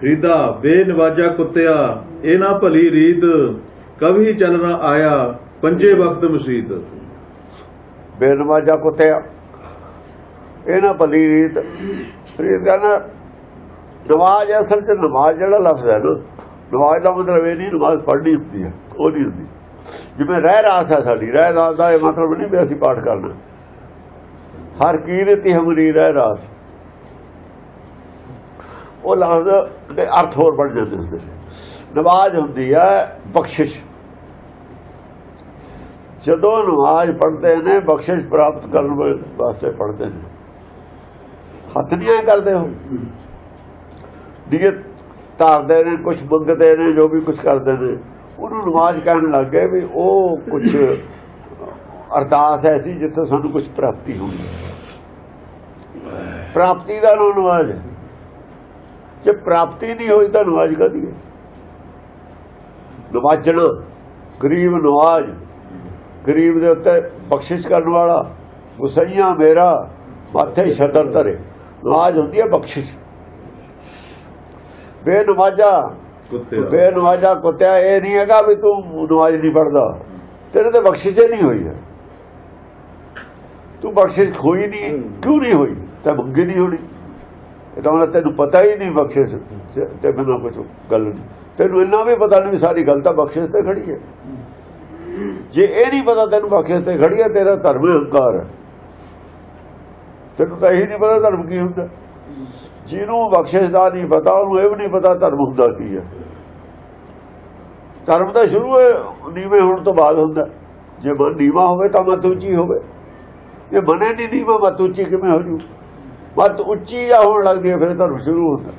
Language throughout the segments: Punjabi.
ਫਰੀਦਾ ਬੇਨਵਾਜਾ ਕੁੱਤਿਆ ਇਹ ਨਾ ਭਲੀ ਰੀਤ, ਕਵੀ ਚੱਲਣਾ ਆਇਆ, ਪੰਜੇ ਵਕਤ ਮਸੀਤ। ਬੇਨਵਾਜਾ ਕੁੱਤਿਆ ਇਹ ਨਾ ਭਲੀ ਰੀਤ ਰੀਤ ਕਹਿੰਦਾ ਨਮਾਜ਼ ਅਸਲ ਚ ਨਮਾਜ਼ ਜਿਹੜਾ ਲਫ਼ਜ਼ ਹੈ ਨਾ, ਨਮਾਜ਼ ਦਾ ਮਤਲਬ ਇਹ ਨਹੀਂ, ਨਮਾਜ਼ ਪੜ੍ਹਨੀ ਹੁੰਦੀ ਹੈ, ਉਹ ਨਹੀਂ ਹੁੰਦੀ। ਜਿਵੇਂ ਰਹਿ ਰਾਸ ਹੈ ਸਾਡੀ, ਰਹਿ ਰਾਸ ਦਾ ਇਹ ਮਤਲਬ ਨਹੀਂ ਵੀ ਅਸੀਂ ਪਾਠ ਕਰਨਾ। ਹਰ ਕੀਰਤੀ ਹਮਰੀ ਰਹਿ ਰਾਸ। ਉਹ ਲਫ਼ਜ਼ ਦੇ ਅਰਥ ਹੋਰ ਬਣ ਜਾਂਦੇ ਹੁੰਦੇ ਨਮਾਜ਼ ਹੁੰਦੀ ਹੈ ਬਖਸ਼ਿਸ਼। ਜਦੋਂ ਨਮਾਜ਼ ਪੜ੍ਹਦੇ ਨੇ, ਬਖਸ਼ਿਸ਼ ਪ੍ਰਾਪਤ ਕਰਨ ਵਾਸਤੇ ਪੜ੍ਹਦੇ ਨੇ। ਹੱਥ ਨਹੀਂ ਐਂ ਕਰਦੇ ਹੋ। ਨੀਅਤ ਧਾਰਦੇ ਨੇ ਕੁਝ ਮੰਗਦੇ ਨੇ, ਜੋ ਵੀ ਕੁਝ ਕਰਦੇ ਨੇ। ਉਹਨੂੰ ਨਮਾਜ਼ ਕਹਿਣ ਲੱਗ ਗਏ ਵੀ ਉਹ ਕੁਝ ਅਰਦਾਸ ਐਸੀ ਜਿੱਥੋਂ ਸਾਨੂੰ ਕੁਝ ਪ੍ਰਾਪਤੀ ਹੋਣੀ। ਪ੍ਰਾਪਤੀ ਦਾ ਨਾਮ ਨਮਾਜ਼ ਹੈ। ਜੇ ਪ੍ਰਾਪਤੀ ਨਹੀਂ ਹੋਈ ਤਾਂ ਨਮਾਜ਼ ਕਾਹਦੀ ਹੈ? ਨਵਾਜਣਾ ਗਰੀਬ ਨਵਾਜ। ਗਰੀਬ ਦੇ ਉੱਤੇ ਬਖਸ਼ਿਸ਼ ਕਰਨ ਵਾਲਾ ਗੁਸਈਆ ਮੇਰਾ ਮਾਥੇ ਛਤਰ ਧਰੇ। ਨਵਾਜ ਹੁੰਦੀ ਹੈ ਬਖਸ਼ਿਸ਼। ਬੇਨਵਾਜਾ ਬੇਨਵਾਜਾ ਕੁੱਤਿਆ ਇਹ ਨਹੀਂ ਹੈਗਾ ਵੀ ਤੂੰ ਨਮਾਜ਼ ਨਹੀਂ ਪੜਦਾ ਤੇਰੇ ਤੇ ਬਖਸ਼ਿਸ਼ ਨਹੀਂ ਹੋਈ ਹੈ। ਤੂੰ ਬਖਸ਼ਿਸ਼ ਹੋਈ ਨਹੀਂ ਕਿਉਂ ਨਹੀਂ ਹੋਈ? ਤਾਂ ਮੰਗੀ ਨਹੀਂ ਹੋਣੀ। ਇਹ ਮਤਲਬ ਤੈਨੂੰ ਪਤਾ ਹੀ ਨਹੀਂ ਬਖਸ਼ਿਸ਼ ਤੇ- ਬਿਨਾਂ ਕੁਝ ਗੱਲ ਨਹੀਂ। ਤੈਨੂੰ ਇੰਨਾ ਵੀ ਪਤਾ ਨਹੀਂ ਵੀ ਸਾਰੀ ਗੱਲ ਤਾਂ ਬਖਸ਼ਿਸ਼ ਤੇ ਖੜੀ ਹੈ। ਜੇ ਇਹ ਨਹੀਂ ਪਤਾ ਤੈਨੂੰ ਬਖਸ਼ਿਸ਼ ਤੇ ਖੜੀ ਹੈ, ਤੇਰਾ ਧਰਮ ਹੰਕਾਰ ਹੈ। ਤੈਨੂੰ ਤਾਂ ਇਹ ਨਹੀਂ ਪਤਾ ਧਰਮ ਕੀ ਹੁੰਦਾ। ਜਿਹਨੂੰ ਬਖਸ਼ਿਸ਼ ਦਾ ਨਹੀਂ ਪਤਾ, ਉਹਨੂੰ ਇਹ ਵੀ ਨਹੀਂ ਪਤਾ ਧਰਮ ਹੁੰਦਾ ਕੀ ਹੈ। ਧਰਮ ਦਾ ਸ਼ੁਰੂ ਹੈ, ਨੀਵੇਂ ਹੋਣ ਤੋਂ ਬਾਅਦ ਹੁੰਦਾ। ਜੇ ਮਨ ਨੀਵਾ ਹੋਵੇ ਤਾਂ ਮਤ ਉੱਚੀ ਹੋਵੇ। ਜੇ ਮਨੇ ਨਹੀਂ ਨੀਵਾ, ਮਤ ਉੱਚੀ ਕਿਵੇਂ ਹੋ ਜੂ? ਮਤ ਉੱਚੀ ਜਾਂ ਹੋਣ ਲੱਗਦੀ ਹੈ ਫਿਰ ਧਰਮ ਸ਼ੁਰੂ ਹੁੰਦਾ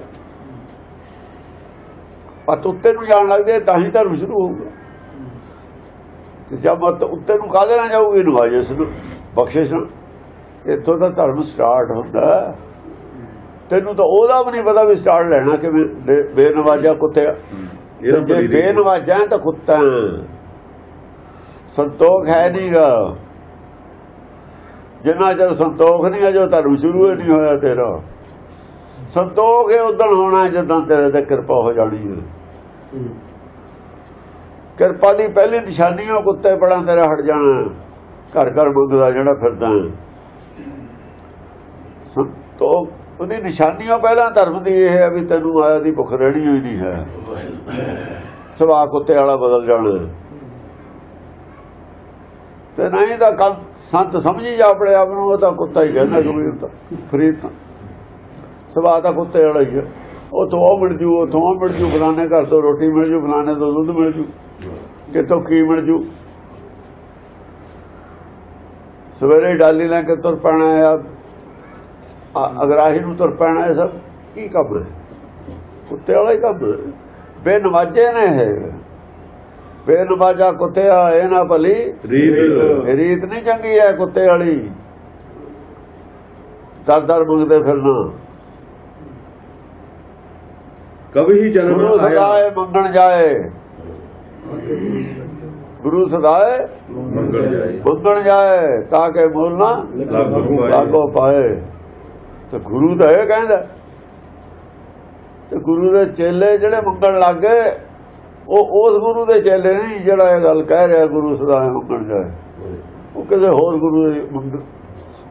ਮਤ ਉੱਤੇ ਨੂੰ ਜਾਣ ਲੱਗਦੀ ਤਾਂ ਹੀ ਧਰਮ ਸ਼ੁਰੂ ਹੋਊਗਾ। ਤੇ ਜਦ ਮਤ ਉੱਤੇ ਨੂੰ ਕਾਹਦੇ ਨਾਲ ਜਾਊਗੀ? ਨਵਾਜਿਸ਼ ਨੂੰ ਬਖਸ਼ਿਸ਼ ਨਾਲ ਇੱਥੋਂ ਦਾ ਧਰਮ ਸਟਾਰਟ ਹੁੰਦਾ। ਤੈਨੂੰ ਤਾਂ ਉਹਦਾ ਵੀ ਨਹੀਂ ਪਤਾ ਵੀ ਸਟਾਰਟ ਲੈਣਾ ਕਿਵੇਂ। ਬੇਨਵਾਜਾ ਨਾ ਜੇ ਬੇਨਵਾਜਾ ਤਾਂ ਕੁੱਤਾ। ਸੰਤੋਖ ਹੈ ਨਹੀਂਗਾ ਜਿੰਨਾ ਚਿਰ ਸੰਤੋਖ ਨਹੀਂ ਹੈ ਜੋ ਧਰਮ ਸ਼ੁਰੂ ਹੀ ਨਹੀਂ ਹੋਇਆ ਤੇਰਾ। ਸੰਤੋਖ ਇਹ ਉਦੋਂ ਹੋਣਾ ਜਦੋਂ ਤੇਰੇ ਤੇ ਕਿਰਪਾ ਹੋ ਜਾਣੀ ਹੈ। ਕਿਰਪਾ ਦੀ ਪਹਿਲੀ ਨਿਸ਼ਾਨੀ ਉਹ ਕੁੱਤੇ ਪੜਾਂ ਤੇਰਾ ਹਟ ਜਾਣਾ। ਘਰ ਘਰ ਮੰਗਦਾ ਜਿਹੜਾ ਫਿਰਦਾ ਹੈ। ਸੰਤੋਖ ਉਹਦੀ ਨਿਸ਼ਾਨੀ ਉਹ ਪਹਿਲਾਂ ਧਰਮ ਦੀ ਇਹ ਹੈ ਵੀ ਤੈਨੂੰ ਮਾਇਆ ਦੀ ਭੁੱਖ ਰਹਿਣੀ ਹੋਈ ਨਹੀਂ ਹੈ। ਸੁਭਾਅ ਕੁੱਤੇ ਵਾਲਾ ਬਦਲ ਜਾਣਾ। ਤੇ ਨਹੀਂ ਤਾਂ ਕੰਨ ਸੰਤ ਸਮਝੀ ਜਾ ਆਪਣੇ ਆਪ ਨੂੰ, ਉਹ ਤਾਂ ਕੁੱਤਾ ਹੀ ਕਹਿੰਦਾ ਕਬੀਰ ਤਾਂ ਫਰੀਦ ਤਾਂ। ਸੁਭਾਅ ਤਾਂ ਕੁੱਤੇ ਵਾਲਾ ਹੀ ਹੈ ਉਹ ਤੋਂ ਉਹ ਮਿਲ ਜੂ, ਉਹ ਤੋਂ ਮਿਲ ਜੂ, ਫਲਾਣੇ ਘਰ ਤੋਂ ਰੋਟੀ ਮਿਲ ਜੂ, ਫਲਾਣੇ ਤੋਂ ਦੁੱਧ ਮਿਲ ਜੂ। ਕਿਤੋਂ ਕੀ ਮਿਲ ਜੂ? ਸਵੇਰੇ ਡਾਲੀ ਲੈ ਕੇ ਤੁਰ ਪੈਣਾ ਆ- ਅਗਰਾਹੀ ਨੂੰ ਤੁਰ ਪੈਣਾ ਸਭ। ਕੀ ਕੰਮ ਹੈ? ਕੁੱਤੇ ਵਾਲਾ ਹੀ ਕੰਮ ਬੇਨਵਾਜੇ ਨੇ ਹੈ ਬੇਨਵਾਜਾ ਕੁੱਤਿਆ ਇਹ ਨਾ ਭਲੀ। ਰੀਤ। ਇਹ ਰੀਤ ਨਹੀਂ ਚੰਗੀ ਹੈ ਕੁੱਤੇ ਵਾਲੀ। ਦਰ ਦਰ ਮੰਗਦੇ ਫਿਰਨਾ। ਕਭੀ ਹੀ ਚੱਲਣਾ ਆਇਆ। ਸਦਾਏ ਮੰਗਣ ਜਾਏ। ਗੁਰੂ ਸਦਾਏ ਮੰਗਲ ਜਾਏ। ਮੰਗਣ ਜਾਏ ਤਾਂ ਕਿ ਨਾ ਲਾਗੂ ਪਾਏ। ਤੇ ਗੁਰੂ ਤਾਂ ਇਹ ਕਹਿੰਦਾ। ਤੇ ਗੁਰੂ ਦੇ ਚੇਲੇ ਜਿਹੜੇ ਮੰਗਣ ਲੱਗੇ ਉਹ ਉਸ ਗੁਰੂ ਦੇ ਚੇਲੇ ਨਹੀਂ ਜਿਹੜਾ ਇਹ ਗੱਲ ਕਹਿ ਰਿਹਾ ਗੁਰੂ ਸਦਾਏ ਮੰਗਣ ਜਾਏ ਉਹ ਕਿਸੇ ਹੋਰ ਗੁਰੂ ਦੇ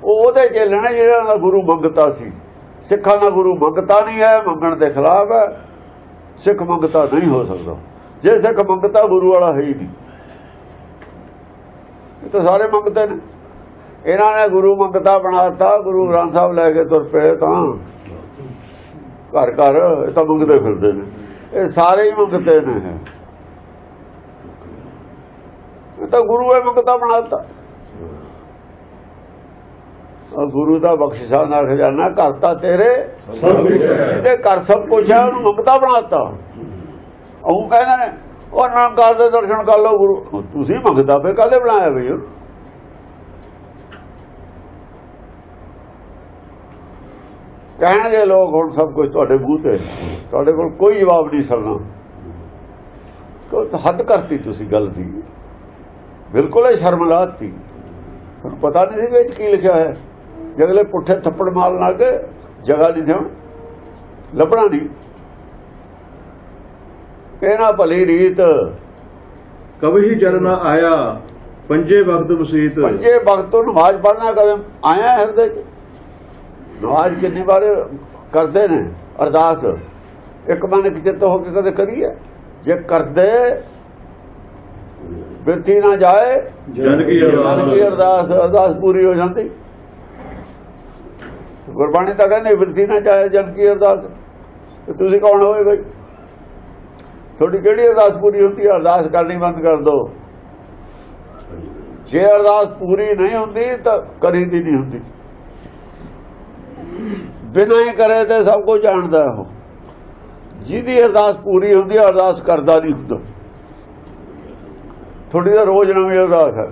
ਉਹ ਉਹਦੇ ਚੇਲੇ ਨੇ ਜਿਹੜਾ ਦਾ ਗੁਰੂ ਮੰਗਤਾ ਸੀ। ਸਿੱਖਾਂ ਦਾ ਗੁਰੂ ਮੰਗਤਾ ਨਹੀਂ ਹੈ, ਮੰਗਣ ਦੇ ਖਿਲਾਫ ਹੈ। ਸਿੱਖ ਮੰਗਤਾ ਨਹੀਂ ਹੋ ਸਕਦਾ। ਜੇ ਸਿੱਖ ਮੰਗਤਾ ਗੁਰੂ ਵਾਲਾ ਹੈ ਹੀ ਨਹੀਂ। ਇਹ ਤਾਂ ਸਾਰੇ ਮੰਗਤੇ ਨੇ। ਇਹਨਾਂ ਨੇ ਗੁਰੂ ਮੰਗਤਾ ਬਣਾਤਾ ਗੁਰੂ ਗ੍ਰੰਥ ਸਾਹਿਬ ਲੈ ਕੇ ਤੁਰ ਪਏ ਤਾਂ। ਘਰ ਘਰ ਇਹ ਤਾਂ ਮੰਗਦੇ ਫਿਰਦੇ ਨੇ। ਇਹ ਸਾਰੇ ਹੀ ਮੰਗਤੇ ਨੇ। ਇਹ ਤਾਂ ਗੁਰੂ ਇਹ ਮੰਗਤਾ ਬਣਾਤਾ ਉਹ ਗੁਰੂ ਦਾ ਬਖਸ਼ਿਸ਼ਾਂ ਦਾ ਖਜ਼ਾਨਾ ਘਰ ਤਾਂ ਤੇਰੇ। ਹੈ। ਇਹਦੇ ਘਰ ਸਭ ਕੁਝ ਹੈ ਉਹਨੂੰ ਮੰਗਤਾ ਬਣਾਤਾ ਉਹ ਕਹਿੰਦੇ ਨੇ ਉਹ ਨਿਰੰਕਾਰ ਦੇ ਦਰਸ਼ਨ ਕਰ ਲਓ ਗੁਰੂ। ਤੁਸੀਂ ਮੰਗਦਾ ਪਏ ਕਾਹਦੇ ਬਣਾਇਆ ਬਈ ਕਹਿਣਗੇ ਲੋਕ ਹੁਣ ਸਭ ਕੁਝ ਤੁਹਾਡੇ ਮੂੰਹ ਤੇ ਤੁਹਾਡੇ ਕੋਲ ਕੋਈ ਜਵਾਬ ਨਹੀਂ ਸਰਨਾ। ਹੱਦ ਕਰਤੀ ਤੁਸੀਂ ਗੱਲ ਦੀ। ਬਿਲਕੁਲ ਹੀ ਸ਼ਰਮ ਲਾਤੀ। ਤੁਹਾਨੂੰ ਪਤਾ ਨਹੀਂ ਸੀ ਵਿੱਚ ਕੀ ਲਿਖਿਆ ਹੈ ਜੇ ਅਗਲੇ ਪੁੱਠੇ ਥੱਪੜ ਮਾਰਨ ਲੱਗ ਜਗ੍ਹਾ ਨਹੀਂ ਥਿਉਣ ਲੱਭਣਾ ਨਹੀਂ। ਇਹ ਨਾ ਭਲੀ ਰੀਤ। ਕਬਹੀ ਜਲ ਨਾ ਆਇਆ ਪੰਜੇ ਵਕਤ ਮਸੀਤ ਪੰਜੇ ਵਕਤ ਨਮਾਜ਼ ਪੜ੍ਹਨਾ ਕਦੇ। ਆਇਆ ਹਿਰਦੇ ਚ। ਨਮਾਜ਼ ਕਿੰਨੀ ਵਾਰ ਕਰਦੇ ਨੇ? ਅਰਦਾਸ। ਇੱਕ ਮਨ ਇੱਕ ਚਿੱਤ ਹੋ ਕੇ ਕਦੇ ਕਰੀਏ? ਜੇ ਕਰਦੇ ਬਿਰਤੀ ਨਾ ਜਾਏ ਜਨ ਕੀ ਅਰਦਾਸ। ਅਰਦਾਸ ਪੂਰੀ ਹੋ ਜਾਂਦੀ। ਗੁਰਬਾਣੀ ਤਾਂ ਕਹਿੰਦੇ ਬਿਰਤੀ ਨਾ ਜਾਏ ਜਨ ਕੀ ਅਰਦਾਸ। ਤੁਸੀਂ ਕੌਣ ਹੋਏ ਬਈ? ਤੁਹਾਡੀ ਕਿਹੜੀ ਅਰਦਾਸ ਪੂਰੀ ਹੁੰਦੀ ਹੈ? ਅਰਦਾਸ ਕਰਨੀ ਬੰਦ ਕਰ ਦਿਓ ਜੇ ਅਰਦਾਸ ਪੂਰੀ ਨਹੀਂ ਹੁੰਦੀ ਤਾਂ ਕਰੀ ਦੀ ਨਹੀਂ ਹੁੰਦੀ। ਬਿਨਾਂ ਹੀ ਕਰੇ ਤੇ ਸਭ ਕੁਝ ਜਾਣਦਾ ਉਹ। ਜਿਹਦੀ ਅਰਦਾਸ ਪੂਰੀ ਹੁੰਦੀ ਹੈ ਅਰਦਾਸ ਕਰਦਾ ਨਹੀਂ ਹੁੰਦਾ। ਤੁਹਾਡੀ ਤਾਂ ਰੋਜ਼ ਨਵੀਂ ਅਰਦਾਸ ਹੈ।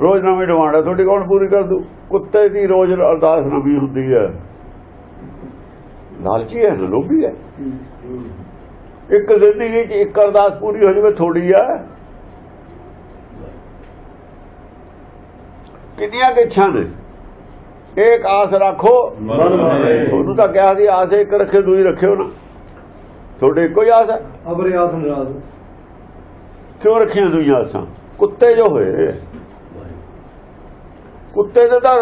ਰੋਜ਼ ਨਵੀਂ ਡਿਮਾਂਡ ਹੈ। ਤੁਹਾਡੀ ਕੌਣ ਪੂਰੀ ਕਰ ਦੂ? ਕੁੱਤੇ ਦੀ ਰੋਜ਼ ਅਰਦਾਸ ਨਵੀਂ ਹੁੰਦੀ ਹੈ। ਲਾਲਚੀ ਹੈ ਨਾ ਲੋਭੀ ਹੈ। ਇੱਕ ਜ਼ਿੰਦਗੀ 'ਚ ਇੱਕ ਅਰਦਾਸ ਪੂਰੀ ਹੋ ਜਾਵੇ ਥੋੜੀ ਆ। ਕਿੰਨੀਆਂ ਇੱਛਾ ਨੇ। ਇੱਕ ਆਸ ਰੱਖੋ। ਉਹਨੂੰ ਤਾਂ ਕਿਹਾ ਸੀ ਆਸ ਇੱਕ ਰੱਖੇ ਦੂਈ ਰੱਖਿਓ ਨਾ। ਤੁਹਾਡੇ ਇੱਕੋ ਹੀ ਆਸ ਹੈ? ਅਬਰੇ ਆਸ ਨਿਰਾਸ ਕਿਉਂ ਰੱਖੀਆਂ ਦੂਈਆਂ ਆਸਾਂ? ਕੁੱਤੇ ਜੋ ਹੋਏ। ਕੁੱਤੇ ਦੇ ਤਾਂ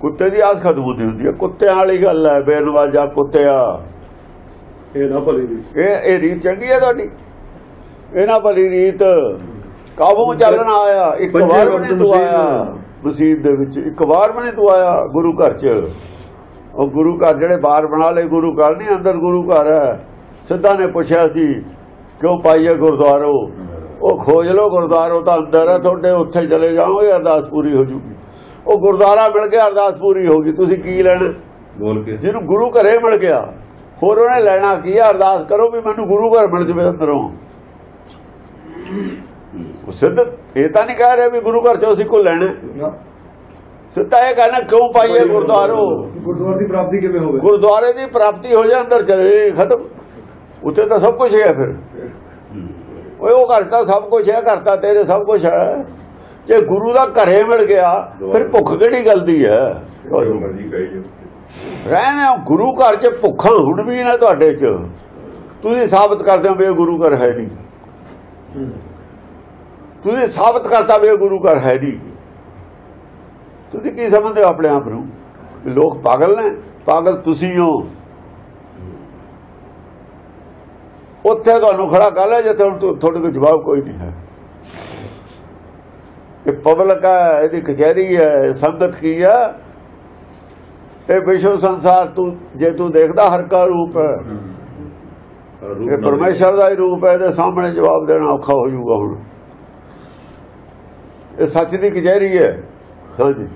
ਕੁੱਤੇ ਦੀ ਆਸ ਖਤਮ ਹੁੰਦੀ ਹੁੰਦੀ ਹੈ। ਕੁੱਤਿਆਂ ਵਾਲੀ ਗੱਲ ਹੈ ਬੇਨਵਾਜਾ ਕੁੱਤਿਆ। ਇਹ ਨਾ ਭਲੀ ਦੀ ਇਹ ਇਹ ਰੀਤ ਚੰਗੀ ਹੈ ਤੁਹਾਡੀ? ਇਹਨਾਂ ਭਲੀ ਰੀਤ। ਕਾਬੂ ਚੱਲਣ ਆਇਆ? ਇੱਕ ਵਾਰ ਵੀ ਤੂੰ। ਆਇਆ। ਮਸਜਿਦ ਦੇ ਵਿੱਚ। ਇੱਕ ਵਾਰ ਨਹੀਂ ਤੂੰ ਆਇਆ ਗੁਰੂ ਘਰ ਚ। ਉਹ ਗੁਰੂ ਘਰ ਜਿਹੜੇ ਬਾਹਰ ਬਣਾ ਲਏ ਗੁਰੂ ਘਰ ਨਹੀਂ ਅੰਦਰ ਗੁਰੂ ਘਰ ਹੈ। ਸਿੱਧਾ ਨੇ ਪੁੱਛਿਆ ਸੀ ਕਿਉਂ ਪਾਈਏ ਗੁਰਦੁਆਰੋ? ਉਹ ਖੋਜ ਲਓ ਗੁਰਦੁਆਰੋ ਤਾਂ ਅੰਦਰ ਹੈ ਤੁਹਾਡੇ ਉੱਥੇ ਚਲੇ ਜਾਓਗੇ ਅਰਦਾਸ ਪੂਰੀ ਹੋ ਜੂਗੀ। ਉਹ ਗੁਰਦੁਆਰਾ ਮਿਲ ਗਿਆ ਅਰਦਾਸ ਪੂਰੀ ਹੋ ਗਈ। ਤੁਸੀਂ ਕੀ ਲੈਣਾ? ਬੋਲ ਕੇ। ਜਿਹਨੂੰ ਗੁਰੂ ਘਰੇ ਮਿਲ ਗਿਆ ਹੋਰ ਉਹਨੇ ਲੈਣਾ ਕੀ ਆ? ਅਰਦਾਸ ਕਰੋ ਵੀ ਮੈਨੂੰ ਗੁਰੂ ਘਰ ਮਿਲ ਜਵੇ ਅੰਦਰੋਂ। ਉਹ ਸਿੱਧ ਇਹ ਤਾਂ ਨਹੀਂ ਕਹਿ ਰਿਹਾ ਵੀ ਗੁਰੂ ਘਰ ਚੋਂ ਅਸੀਂ ਕੋ ਲੈਣਾ। ਸਿੱਧਾ ਇਹ ਕਹਿਣਾ ਕਿਉਂ ਪਾਈਏ ਗੁਰਦੁਆਰੋ? ਗੁਰਦੁਆਰੇ ਦੀ ਪ੍ਰਾਪਤੀ ਕਿਵੇਂ ਹੋਵੇ? ਗੁਰਦੁਆਰੇ ਦੀ ਪ੍ਰਾਪਤੀ ਹੋ ਜਾ ਅੰਦਰ ਚਲੇ ਖਤਮ। ਉੱਥੇ ਤਾਂ ਸਭ ਕੁਝ ਹੈ ਫਿਰ। ਓਏ ਉਹ ਘਰ ਤਾਂ ਸਭ ਕੁਝ ਹੈ ਘਰ ਤਾਂ ਤੇਰੇ ਸਭ ਕੁਝ ਹੈ। ਜੇ ਗੁਰੂ ਦਾ ਘਰੇ ਮਿਲ ਗਿਆ ਫਿਰ ਭੁੱਖ ਕਿਹੜੀ ਗੱਲ ਦੀ ਹੈ? ਰਹਿਣਾ ਗੁਰੂ ਘਰ 'ਚ ਭੁੱਖਾਂ ਹੁਣ ਵੀ ਨਾ ਤੁਹਾਡੇ 'ਚ। ਤੁਸੀਂ ਸਾਬਤ ਕਰਦੇ ਹੋ ਵੀ ਗੁਰੂ ਘਰ ਹੈ ਨਹੀਂ। ਤੁਸੀਂ ਸਾਬਤ ਕਰਤਾ ਵੀ ਗੁਰੂ ਘਰ ਹੈ ਨਹੀਂ। ਤੁਸੀਂ ਕੀ ਸਮਝਦੇ ਹੋ ਆਪਣੇ ਆਪ ਨੂੰ? ਲੋਕ ਪਾਗਲ ਨੇ ਪਾਗਲ ਤੁਸੀਂ ਹੋ। ਉੱਥੇ ਤੁਹਾਨੂੰ ਖੜਾ ਕਰ ਲਿਆ ਜਿੱਥੇ ਤੁਹਾਡੇ ਕੋਲ ਜਵਾਬ ਕੋਈ ਨਹੀਂ ਹੈ। ਇਹ ਪਬਲਿਕ ਹੈ ਇਹਦੀ ਕਚਹਿਰੀ ਹੈ ਸੰਗਤ ਕੀ ਹੈ? ਇਹ ਵਿਸ਼ਵ ਸੰਸਾਰ ਤੂੰ ਜੇ ਤੂੰ ਦੇਖਦਾ ਹਰ ਕਾ ਰੂਪ ਹੈ। ਇਹ ਪਰਮੇਸ਼ਰ ਦਾ ਹੀ ਰੂਪ ਹੈ ਇਹਦੇ ਸਾਹਮਣੇ ਜਵਾਬ ਦੇਣਾ ਔਖਾ ਹੋ ਜਾਊਗਾ ਹੁਣ। ਇਹ ਸੱਚ ਦੀ ਕਚਹਿਰੀ ਹੈ। ਹਾਂਜੀ